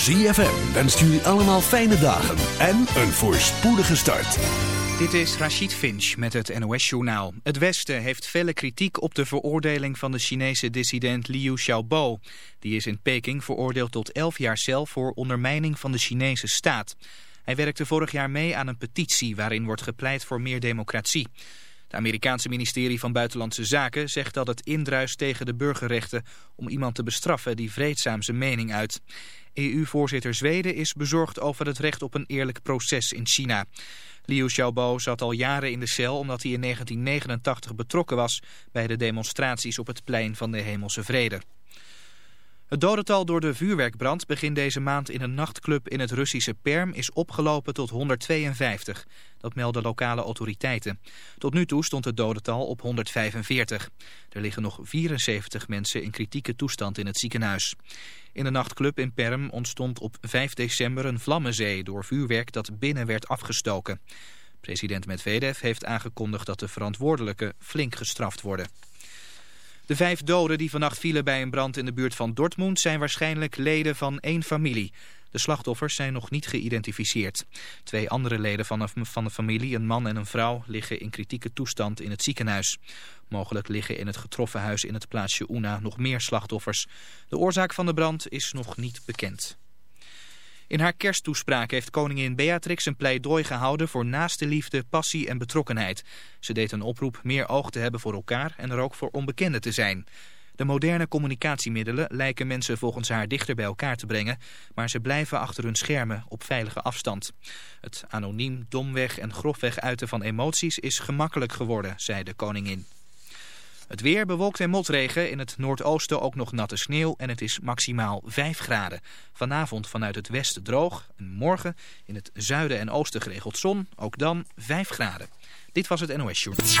ZFM wenst jullie allemaal fijne dagen en een voorspoedige start. Dit is Rachid Finch met het NOS-journaal. Het Westen heeft felle kritiek op de veroordeling van de Chinese dissident Liu Xiaobo. Die is in Peking veroordeeld tot 11 jaar cel voor ondermijning van de Chinese staat. Hij werkte vorig jaar mee aan een petitie waarin wordt gepleit voor meer democratie. Het Amerikaanse ministerie van Buitenlandse Zaken zegt dat het indruist tegen de burgerrechten om iemand te bestraffen die vreedzaam zijn mening uit. EU-voorzitter Zweden is bezorgd over het recht op een eerlijk proces in China. Liu Xiaobo zat al jaren in de cel omdat hij in 1989 betrokken was bij de demonstraties op het plein van de Hemelse Vrede. Het dodental door de vuurwerkbrand begin deze maand in een nachtclub in het Russische Perm is opgelopen tot 152. Dat melden lokale autoriteiten. Tot nu toe stond het dodental op 145. Er liggen nog 74 mensen in kritieke toestand in het ziekenhuis. In de nachtclub in Perm ontstond op 5 december een vlammenzee door vuurwerk dat binnen werd afgestoken. President Medvedev heeft aangekondigd dat de verantwoordelijken flink gestraft worden. De vijf doden die vannacht vielen bij een brand in de buurt van Dortmund zijn waarschijnlijk leden van één familie. De slachtoffers zijn nog niet geïdentificeerd. Twee andere leden van, van de familie, een man en een vrouw, liggen in kritieke toestand in het ziekenhuis. Mogelijk liggen in het getroffen huis in het plaatsje Una nog meer slachtoffers. De oorzaak van de brand is nog niet bekend. In haar kersttoespraak heeft koningin Beatrix een pleidooi gehouden voor naaste liefde, passie en betrokkenheid. Ze deed een oproep meer oog te hebben voor elkaar en er ook voor onbekenden te zijn. De moderne communicatiemiddelen lijken mensen volgens haar dichter bij elkaar te brengen, maar ze blijven achter hun schermen op veilige afstand. Het anoniem, domweg en grofweg uiten van emoties is gemakkelijk geworden, zei de koningin. Het weer bewolkt en motregen. In het noordoosten ook nog natte sneeuw en het is maximaal 5 graden. Vanavond vanuit het westen droog en morgen in het zuiden en oosten geregeld zon. Ook dan 5 graden. Dit was het NOS Short.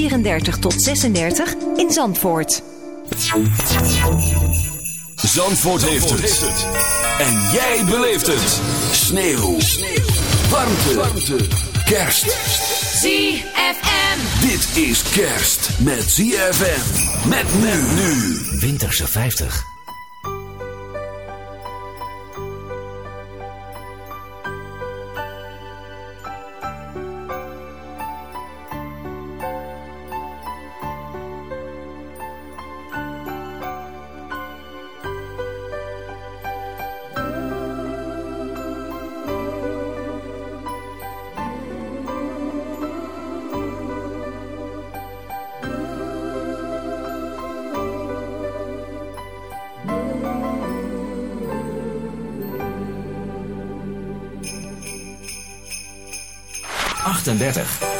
34 tot 36 in Zandvoort. Zandvoort, heeft, het. En jij beleeft het. Sneeuw. Warmte. Warmte. Kerst. ZFM. Dit is kerst met ZFM. Met men nu. Winterse 50. 38.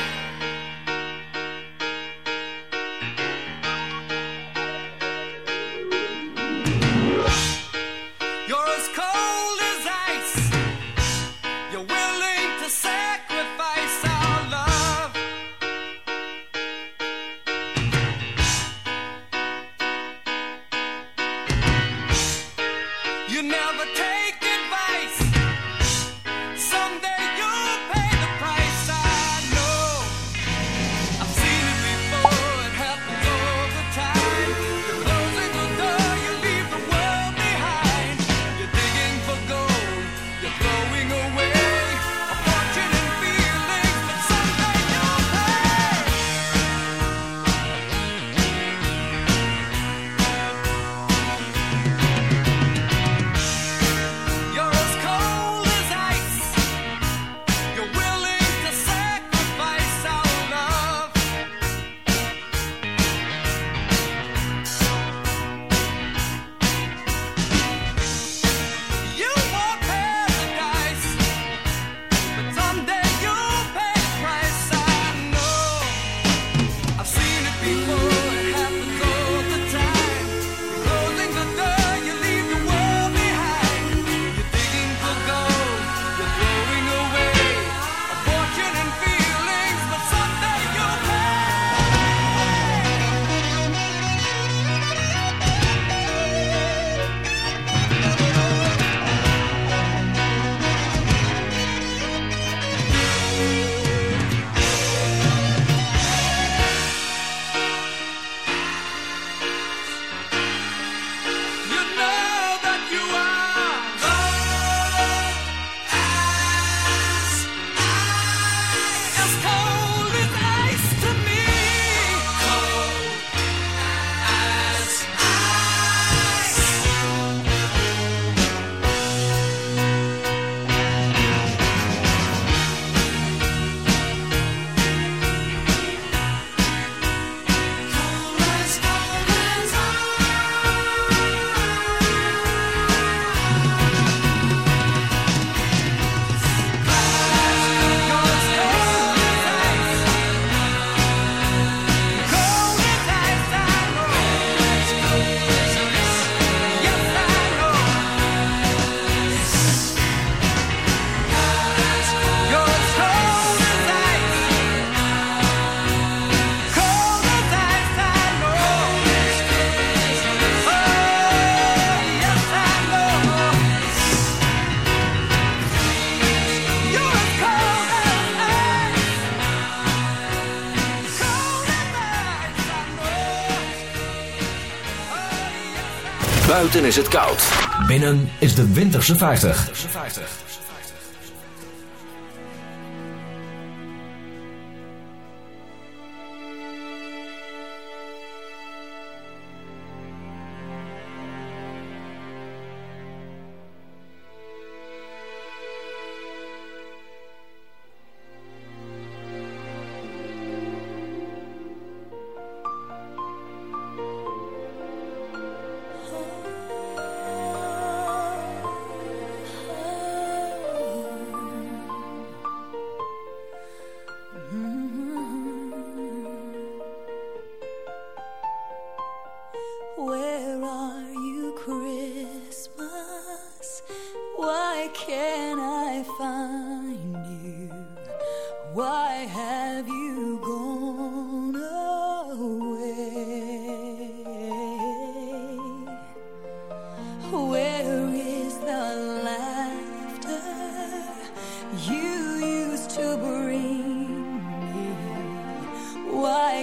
Buiten is het koud. Binnen is de winterse 50.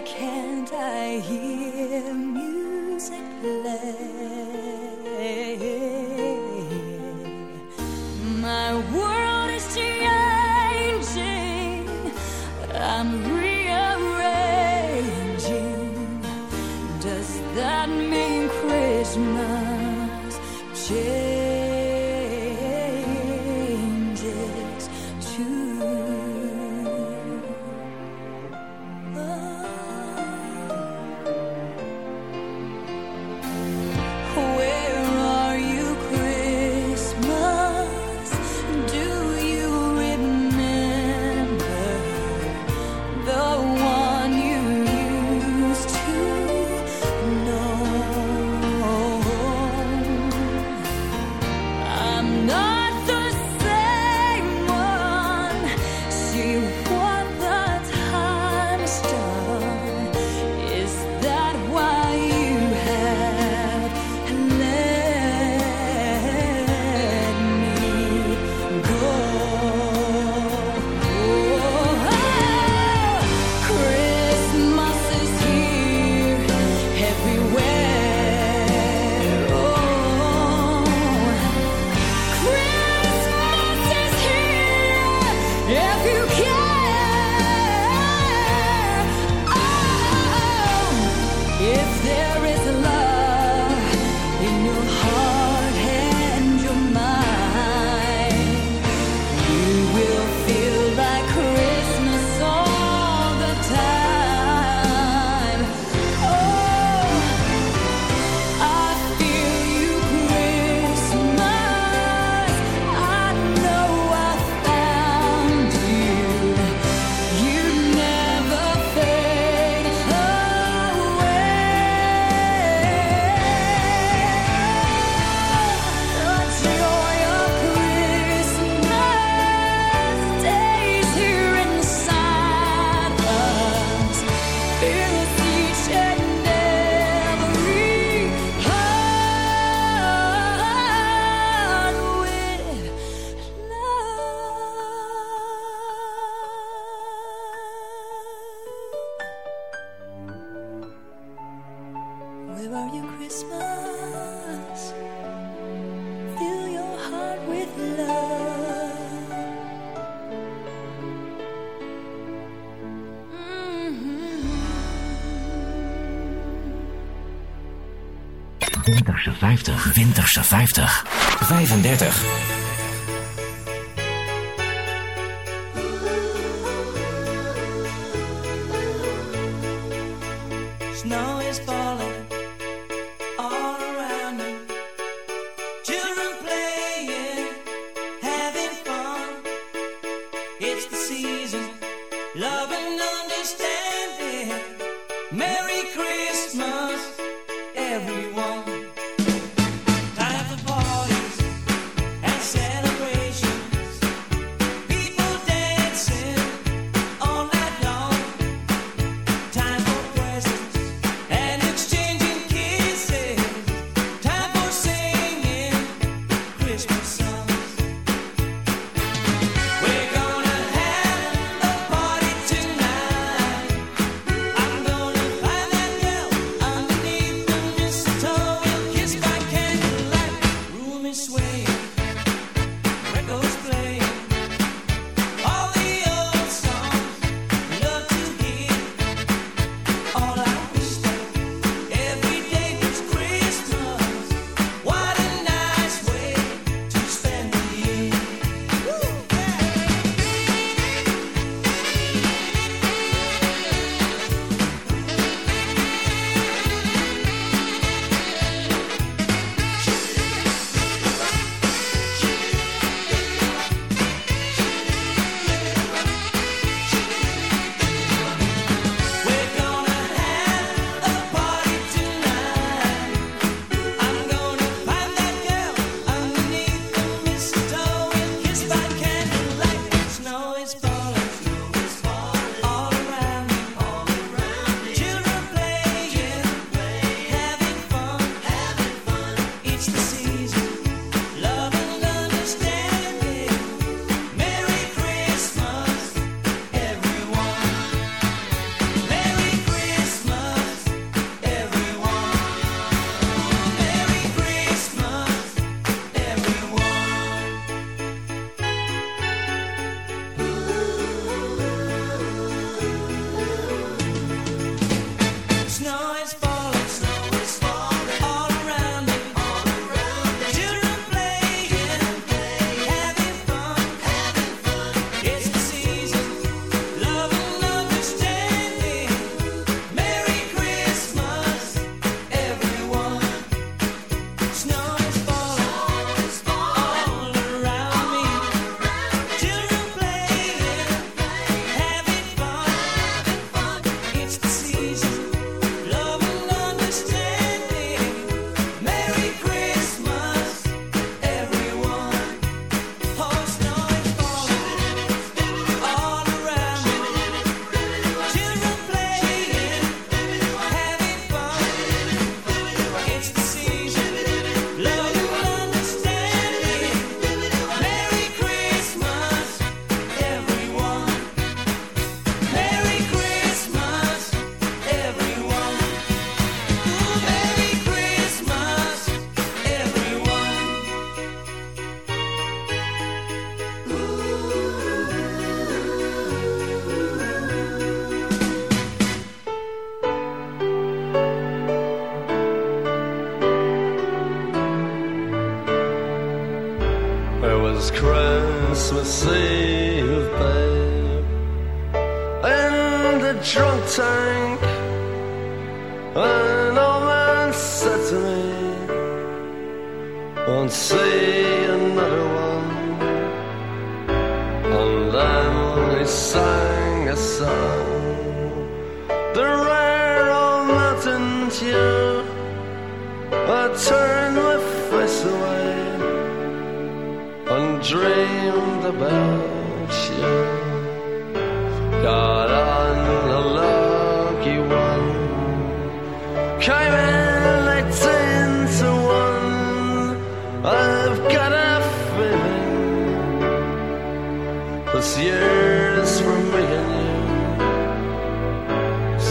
can't I hear music play? 50. Winterse 50. 35.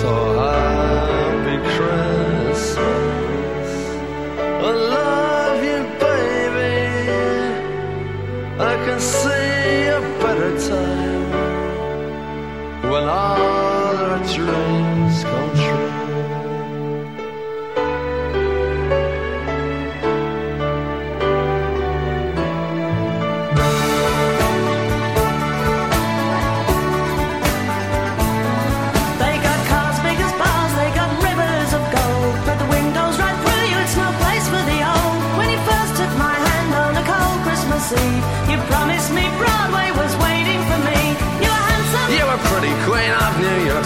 So happy Christmas. I love you, baby. I can see.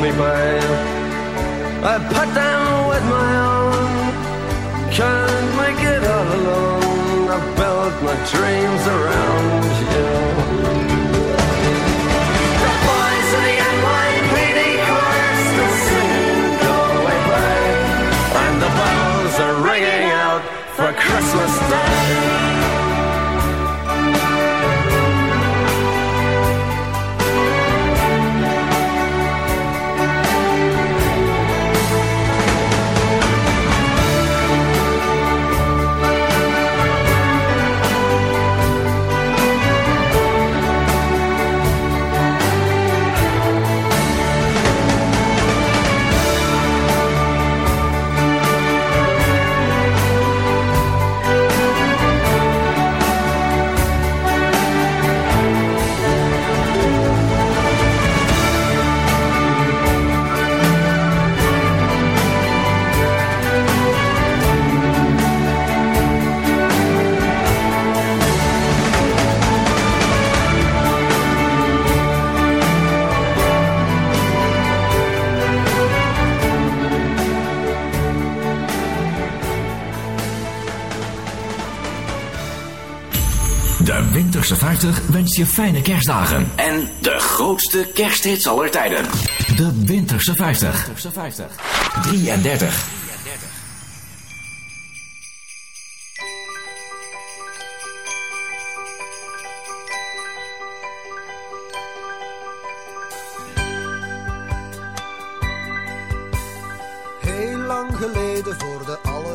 Me, babe. I put them with my own. Can't make it all alone. I built my dreams around you. The of the NYPD choir still singing, "Go away, babe," and the bells are ringing out for Christmas Day. De Winterse 50 wenst je fijne kerstdagen. En de grootste kersthits aller tijden. De Winterse 50. 33. Heel lang geleden voor de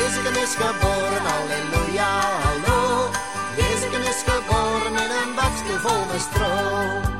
Jezus is geboren, halleluja, hallo. Jezus is geboren in een bakstel vol met stro.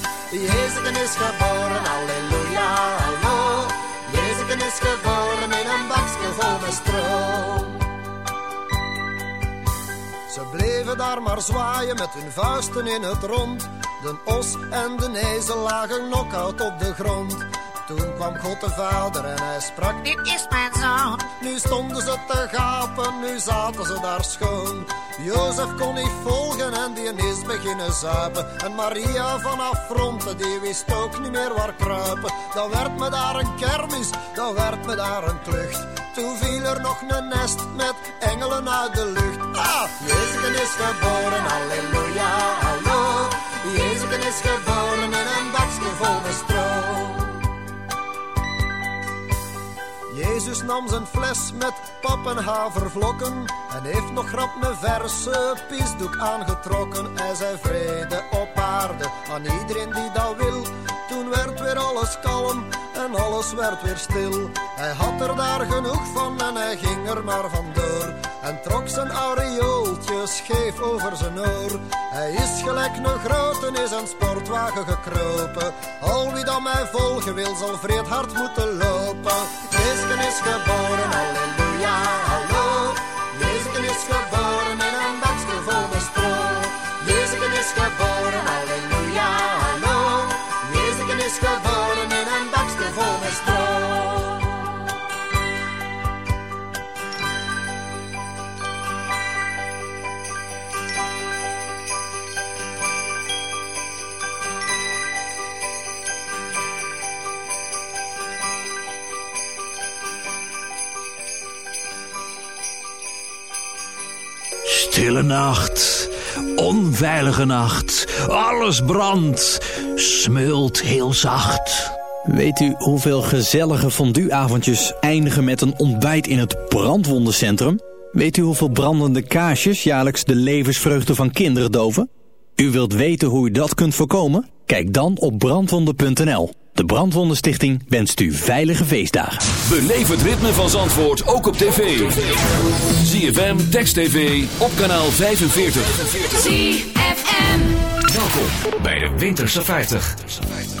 Jezus is geboren, halleluja, hallo. Jezus is geboren in een bakje vol met stro. Ze bleven daar maar zwaaien met hun vuisten in het rond. De os en de ezel lagen knock-out op de grond. Toen kwam God de Vader en hij sprak: Dit is mijn zoon. Nu stonden ze te gapen, nu zaten ze daar schoon. Jozef kon niet volgen en die is beginnen zuipen. En Maria vanaf fronten, die wist ook niet meer waar kruipen. Dan werd me daar een kermis, dan werd me daar een klucht. Toen viel er nog een nest met engelen uit de lucht. Ah, Jezus is geboren, halleluja, hallo. Jezus is geboren in een bakje vol Jezus nam zijn fles met pap en en heeft nog grap een verse pisdoek aangetrokken. Hij zei vrede op aarde aan iedereen die dat wil. Toen werd weer alles kalm en alles werd weer stil. Hij had er daar genoeg van en hij ging er maar vandoor. En trok zijn aureooltje scheef over zijn oor. Hij is gelijk een grote is een sportwagen gekropen. Al wie dan mij volgen wil, zal vreed hard moeten lopen. Jezus is geboren, halleluja, hallo. Stille nacht, onveilige nacht, alles brandt, smult heel zacht. Weet u hoeveel gezellige fondueavondjes eindigen met een ontbijt in het brandwondencentrum? Weet u hoeveel brandende kaarsjes jaarlijks de levensvreugde van kinderen doven? U wilt weten hoe u dat kunt voorkomen? Kijk dan op brandwonden.nl. De Brandwondenstichting wenst u veilige feestdagen. Beleef het ritme van Zandvoort ook op tv. ZFM, Text TV, op kanaal 45. ZFM. Welkom bij de Winterse 50.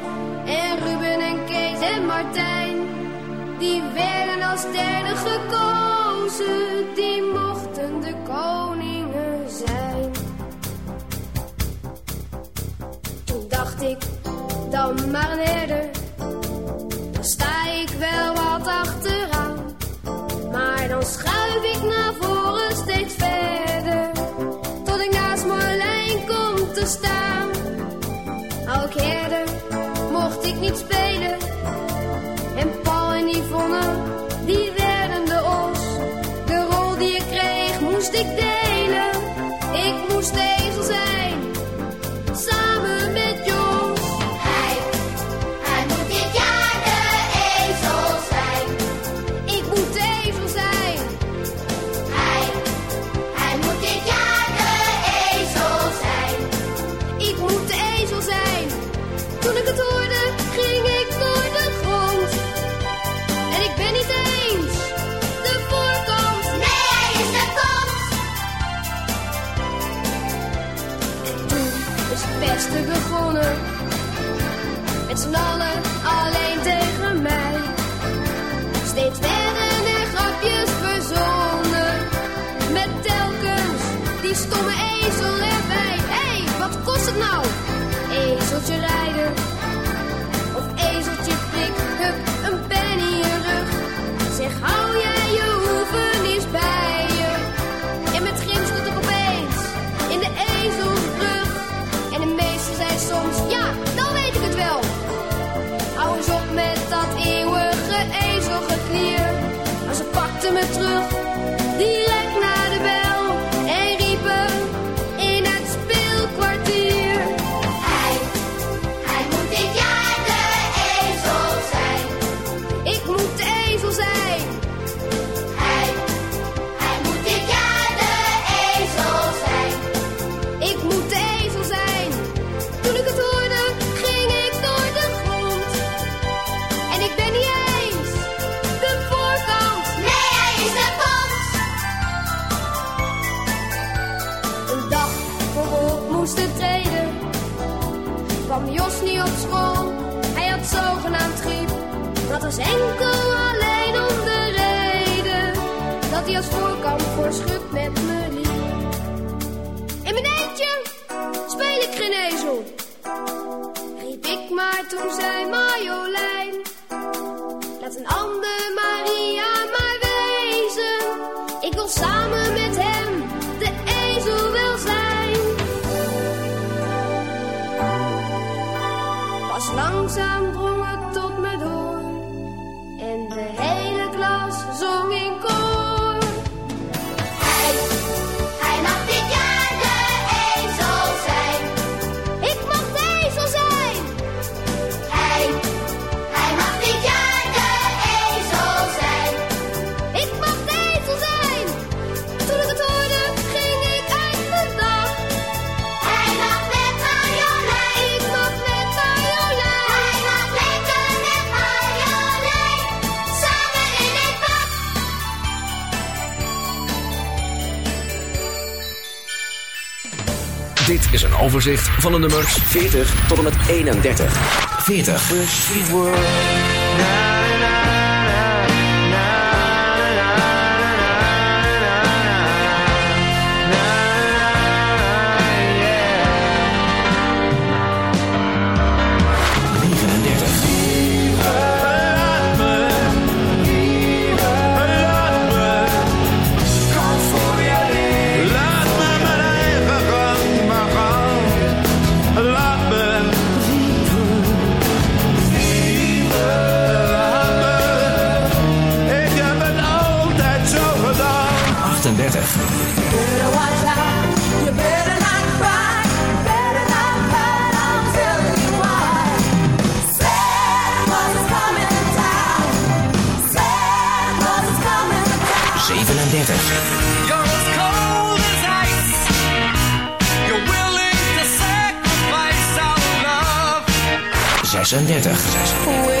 En Ruben en Kees en Martijn, die werden als derde gekozen. Die mochten de koningen zijn. Toen dacht ik, dan maar een herder. Dan sta ik wel wat achteraan. Maar dan schuif ik naar voren steeds verder. Tot ik naast Marlijn kom te staan. Overzicht van de nummers 40 tot en met 31. 40. 真的在。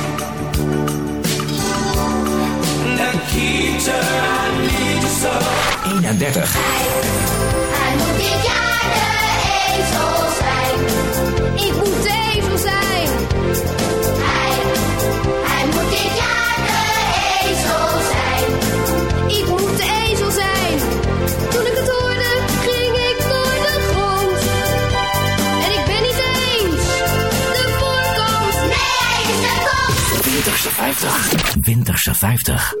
Nikita, I need you so. 31. Hij moet dit jaar de ezel zijn. Ik moet de ezel zijn. Hij, hij moet dit jaar de ezel zijn. Ik moet de ezel zijn. Toen ik het hoorde, ging ik door de grond. En ik ben niet eens de voorkant. Nee, hij is de kop. Winterse 50. Winterse 50.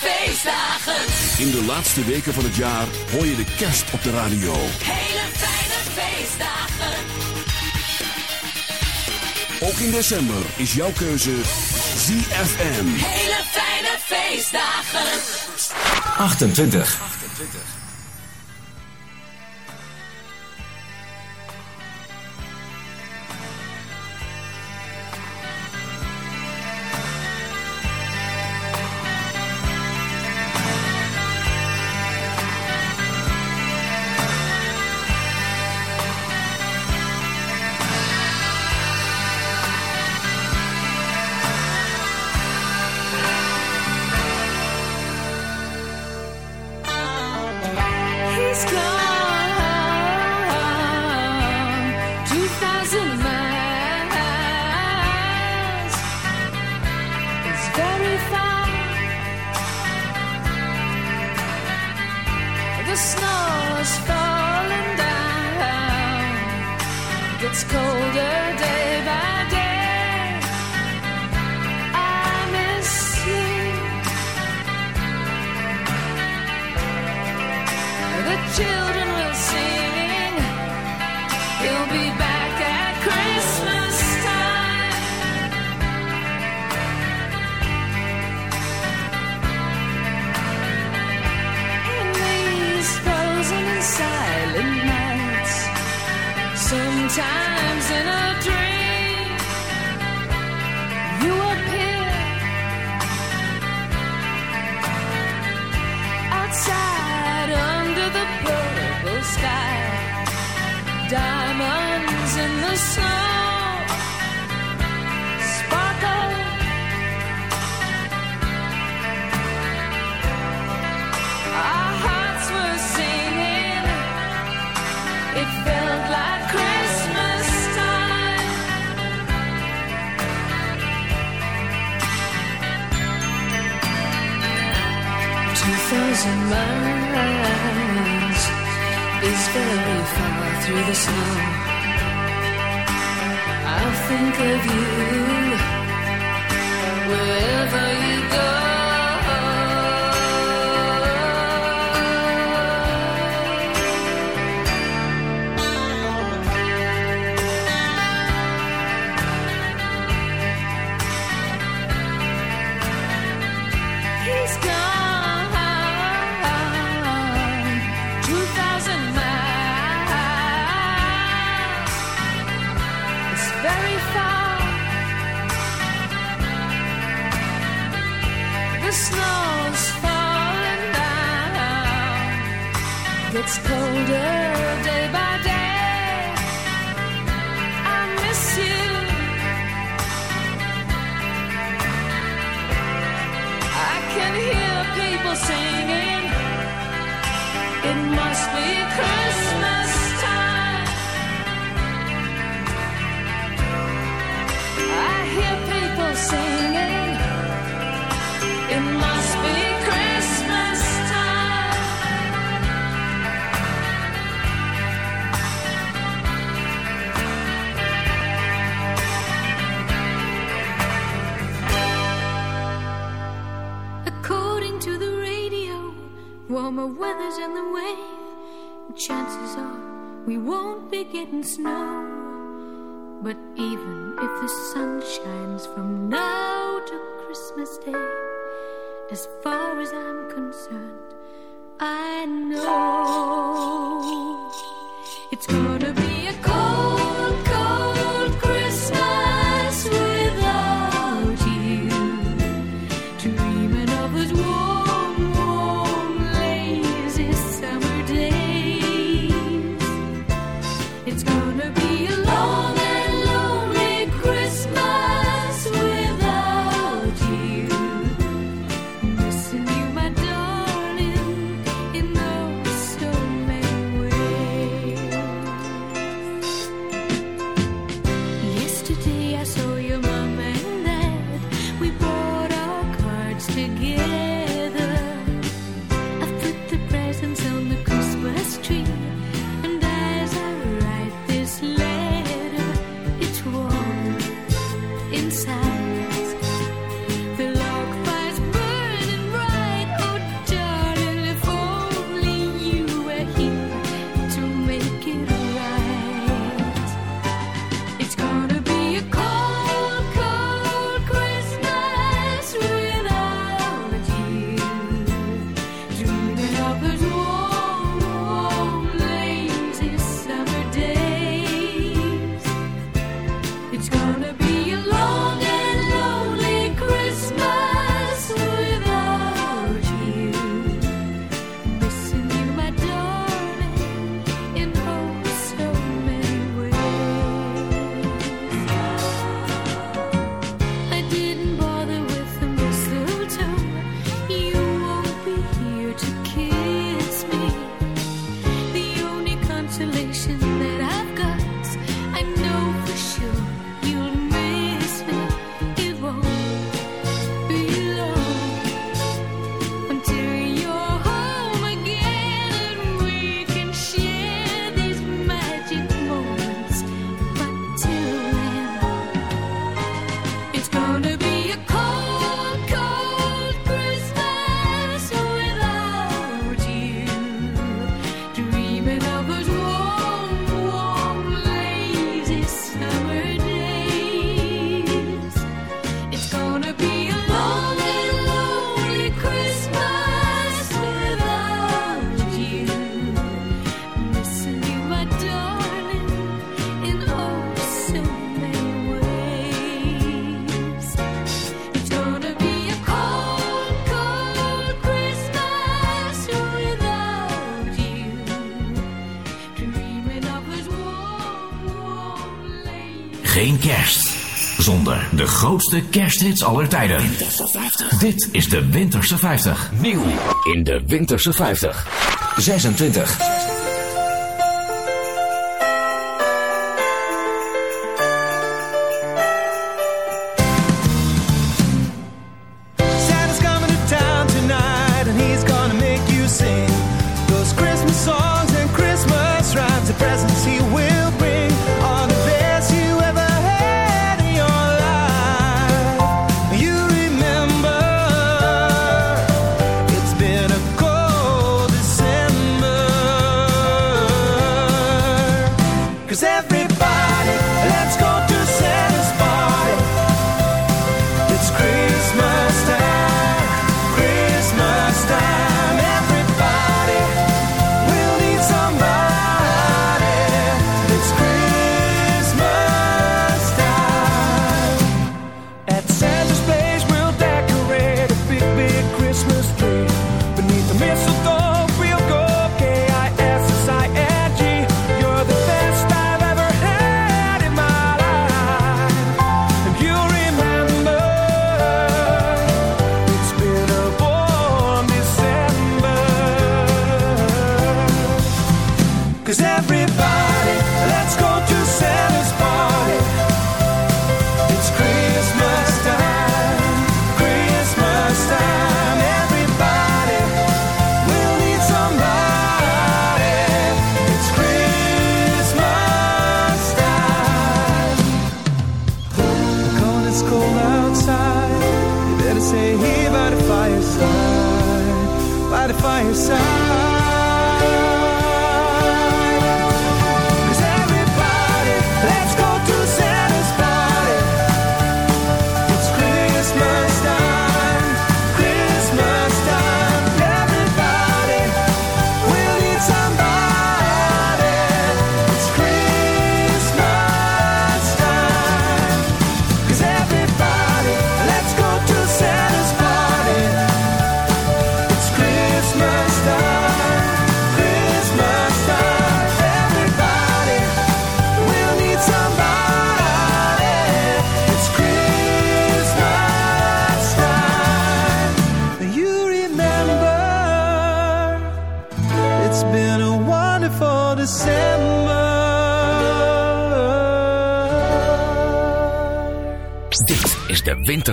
feestdagen. In de laatste weken van het jaar hoor je de kerst op de radio. Hele fijne feestdagen. Ook in december is jouw keuze ZFM. Hele fijne feestdagen. 28. 28. Think of you de grootste kersthits aller tijden. Dit is de Winterse 50. Nieuw in de Winterse 50. 26.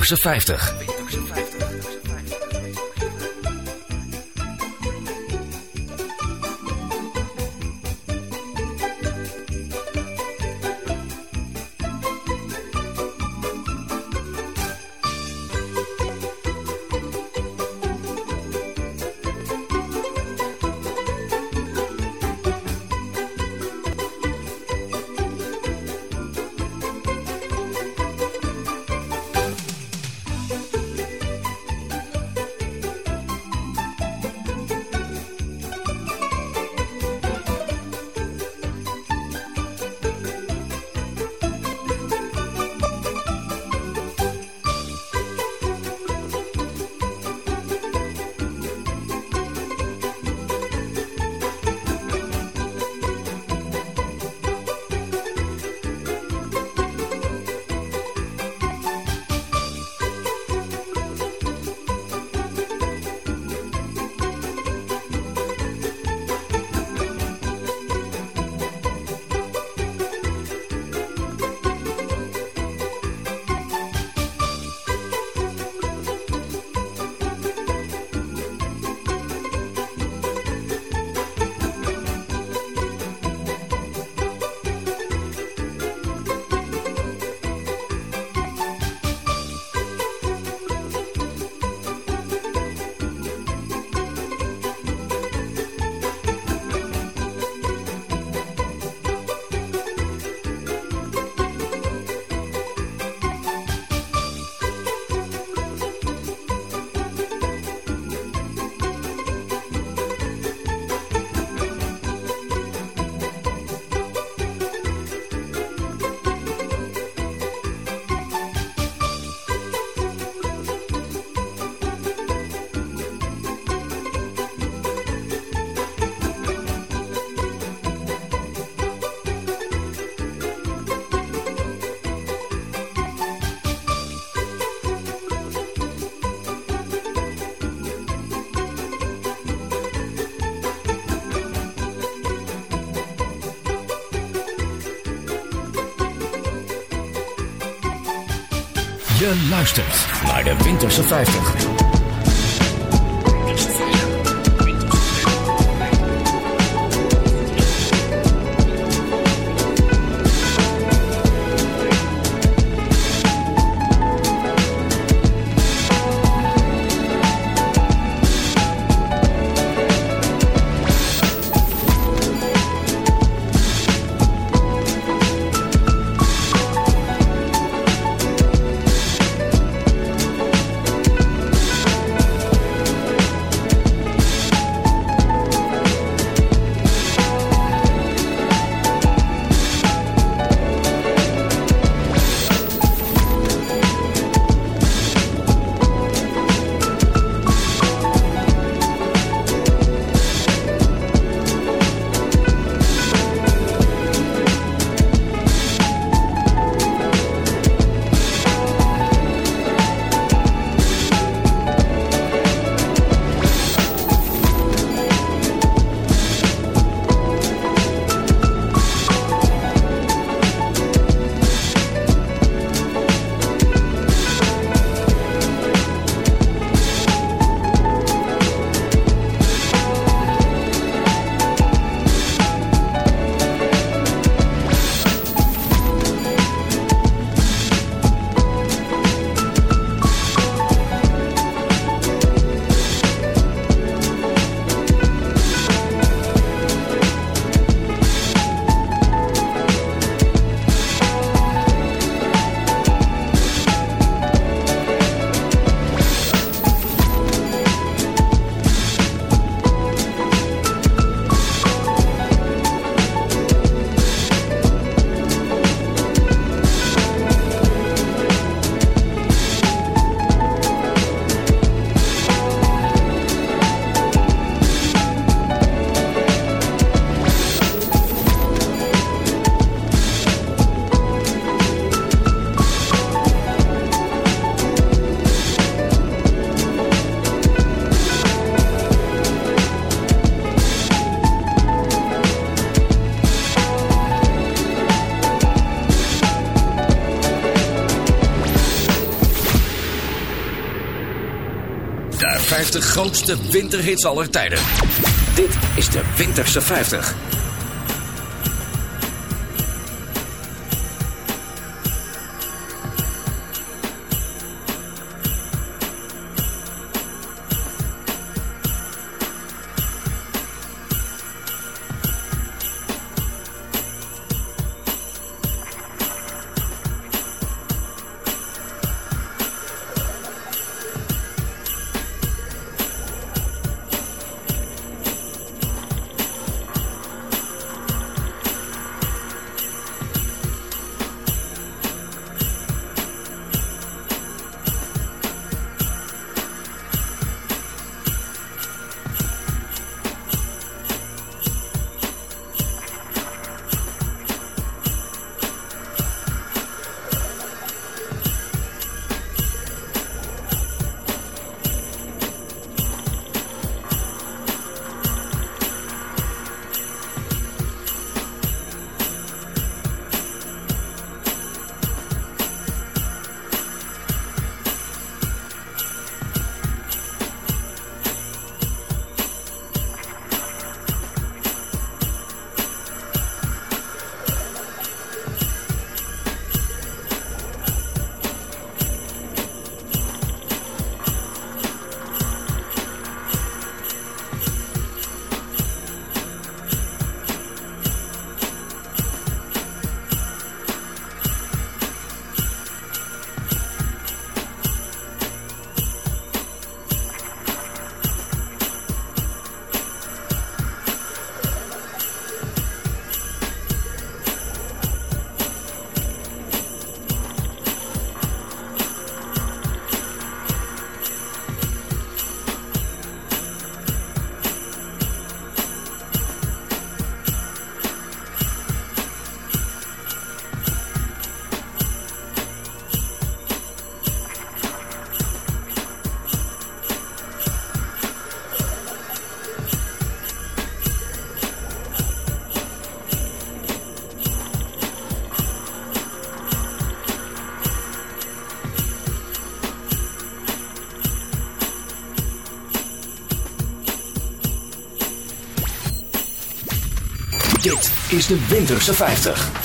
50. Luistert naar de Winterse 50. Grootste winterhits aller tijden. Dit is de Winterse 50. De Winterse 50.